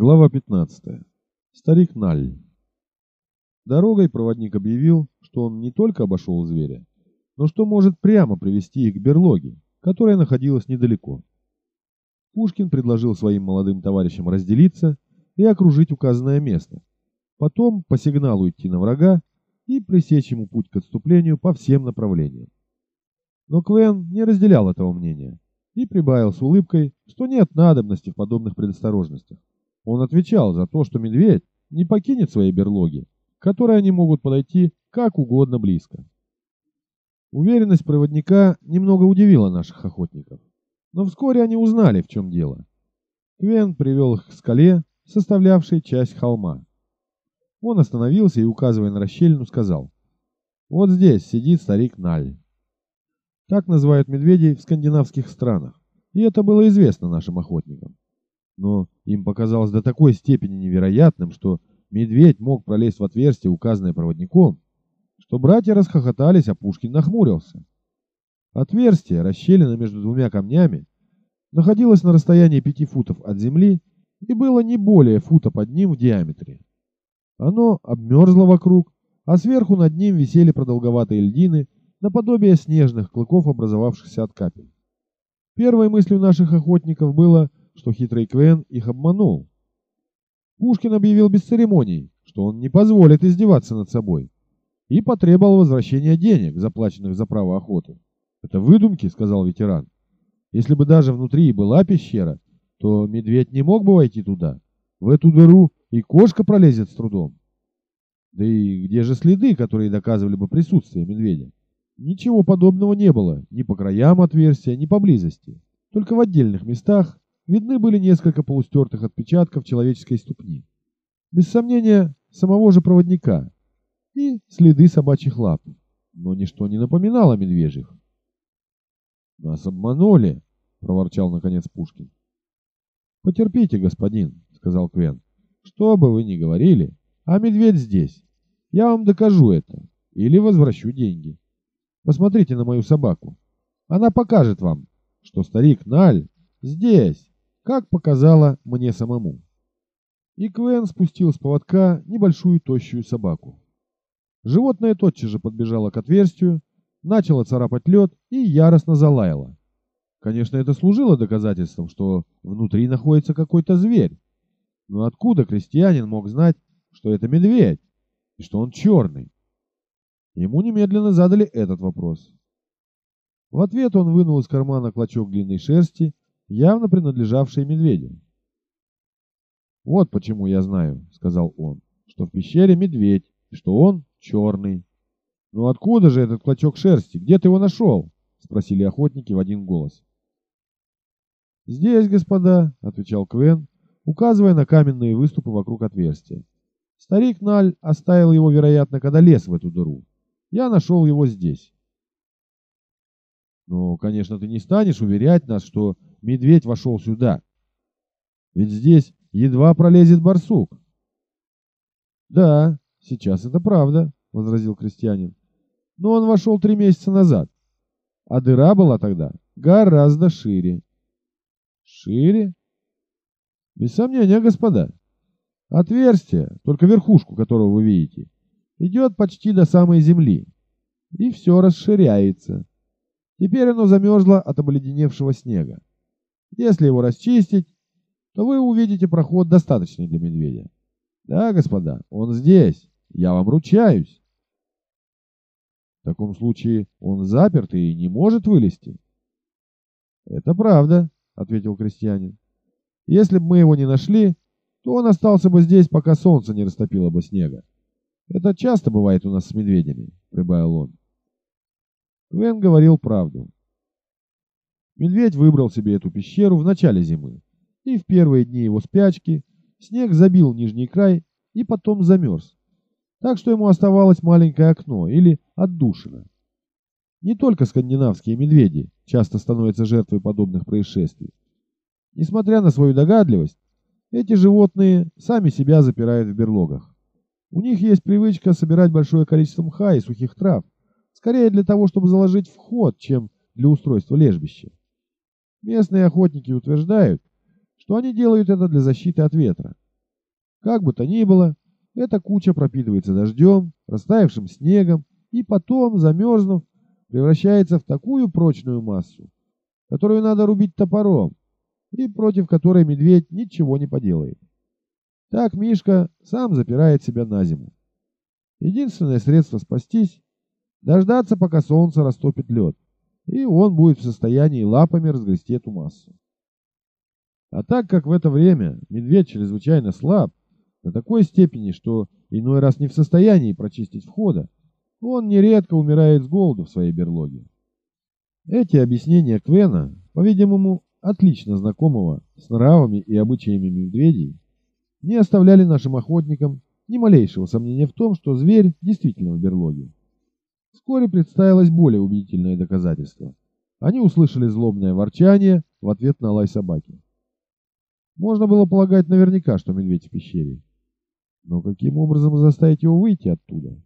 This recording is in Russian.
Глава 15. Старик Наль. Дорогой проводник объявил, что он не только обошел зверя, но что может прямо привести их к берлоге, которая находилась недалеко. Пушкин предложил своим молодым товарищам разделиться и окружить указанное место, потом по сигналу идти на врага и пресечь ему путь к отступлению по всем направлениям. Но Квен не разделял этого мнения и прибавил с улыбкой, что нет надобности в подобных предосторожностях. Он отвечал за то, что медведь не покинет своей берлоги, к которой они могут подойти как угодно близко. Уверенность проводника немного удивила наших охотников, но вскоре они узнали, в чем дело. Квен привел их к скале, составлявшей часть холма. Он остановился и, указывая на расщелину, сказал, «Вот здесь сидит старик Наль». Так называют медведей в скандинавских странах, и это было известно нашим охотникам но им показалось до такой степени невероятным, что медведь мог пролезть в отверстие, указанное проводником, что братья расхохотались, а Пушкин нахмурился. Отверстие, расщелина между двумя камнями, находилось на расстоянии пяти футов от земли и было не более фута под ним в диаметре. Оно обмерзло вокруг, а сверху над ним висели продолговатые льдины, наподобие снежных клыков, образовавшихся от капель. Первой мыслью наших охотников было что хитрый Квен их обманул. Пушкин объявил без церемоний, что он не позволит издеваться над собой, и потребовал возвращения денег, заплаченных за право охоты. «Это выдумки», — сказал ветеран. «Если бы даже внутри была пещера, то медведь не мог бы войти туда. В эту дыру и кошка пролезет с трудом. Да и где же следы, которые доказывали бы присутствие медведя? Ничего подобного не было ни по краям отверстия, ни поблизости. Только в отдельных местах видны были несколько полустертых отпечатков человеческой ступни. Без сомнения, самого же проводника. И следы собачьих лап. Но ничто не напоминало медвежьих. «Нас обманули!» — проворчал наконец Пушкин. «Потерпите, господин», — сказал Квен. «Что бы вы ни говорили, а медведь здесь. Я вам докажу это. Или возвращу деньги. Посмотрите на мою собаку. Она покажет вам, что старик Наль здесь, как показала мне самому. И Квен спустил с поводка небольшую тощую собаку. Животное тотчас же подбежало к отверстию, начало царапать лед и яростно залаяло. Конечно, это служило доказательством, что внутри находится какой-то зверь. Но откуда крестьянин мог знать, что это медведь и что он черный? Ему немедленно задали этот вопрос. В ответ он вынул из кармана клочок длинной шерсти явно принадлежавшие медведю. «Вот почему я знаю», — сказал он, — «что в пещере медведь, и что он черный». «Ну откуда же этот клочок шерсти? Где ты его нашел?» — спросили охотники в один голос. «Здесь, господа», — отвечал Квен, указывая на каменные выступы вокруг отверстия. «Старик Наль оставил его, вероятно, когда лез в эту дыру. Я нашел его здесь». «Ну, конечно, ты не станешь уверять нас, что медведь вошел сюда. Ведь здесь едва пролезет барсук. Да, сейчас это правда, возразил крестьянин. Но он вошел три месяца назад, а дыра была тогда гораздо шире. Шире? Без сомнения, господа. Отверстие, только верхушку которого вы видите, идет почти до самой земли, и все расширяется. Теперь оно замерзло от обледеневшего снега. Если его расчистить, то вы увидите проход достаточный для медведя. Да, господа, он здесь, я вам ручаюсь. В таком случае он заперт и не может вылезти. Это правда, ответил крестьянин. Если бы мы его не нашли, то он остался бы здесь, пока солнце не растопило бы снега. Это часто бывает у нас с медведями, прибавил он. Квен говорил правду. Медведь выбрал себе эту пещеру в начале зимы, и в первые дни его спячки снег забил нижний край и потом замерз, так что ему оставалось маленькое окно или отдушина. Не только скандинавские медведи часто становятся жертвой подобных происшествий. Несмотря на свою догадливость, эти животные сами себя запирают в берлогах. У них есть привычка собирать большое количество мха и сухих трав, скорее для того, чтобы заложить вход, чем для устройства лежбища. Местные охотники утверждают, что они делают это для защиты от ветра, Как бы то ни было, эта куча пропитывается дождем, растаявшим снегом и потом, замерзнув, превращается в такую прочную массу, которую надо рубить топором, и против которой медведь ничего не поделает. Так Мишка сам запирает себя на зиму. Единственное средство спастись – дождаться, пока солнце растопит лед, и он будет в состоянии лапами разгрести эту массу. А так как в это время медведь чрезвычайно слаб, до такой степени, что иной раз не в состоянии прочистить входа, он нередко умирает с голоду в своей берлоге. Эти объяснения Квена, по-видимому, отлично знакомого с нравами и обычаями медведей, не оставляли нашим охотникам ни малейшего сомнения в том, что зверь действительно в берлоге. Вскоре представилось более убедительное доказательство. Они услышали злобное ворчание в ответ на лай собаки. Можно было полагать наверняка, что медведь в пещере. Но каким образом заставить его выйти оттуда?